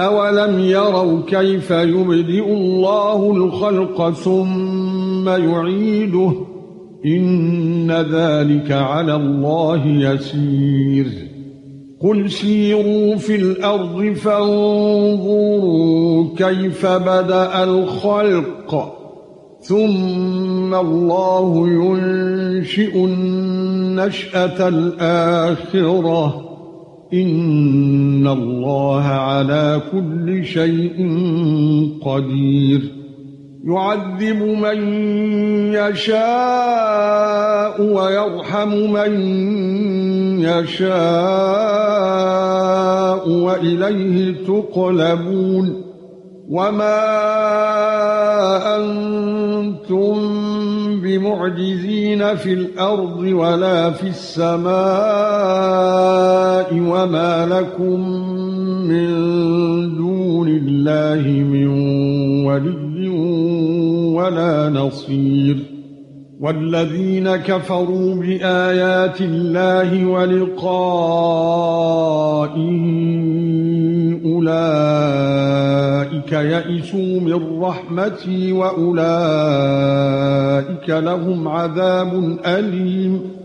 اولم يروا كيف يبدئ الله الخلق ثم يعيده ان ذلك على الله يسير قل سيروا في الأرض فانظروا كيف بدا الخلق ثم الله ينشئ النشأة الآخرة ان الله على كل شيء قدير يعذب من يشاء ويرحم من يشاء واليه تقلبون وما أنتم بمعجزين في الأرض ولا في السماء وما لكم من دون الله من ولي ولا نصير والذين كفروا بآيات الله ولقائه أولئك يئسوا من رحمتي وأولئك لهم عذاب أليم.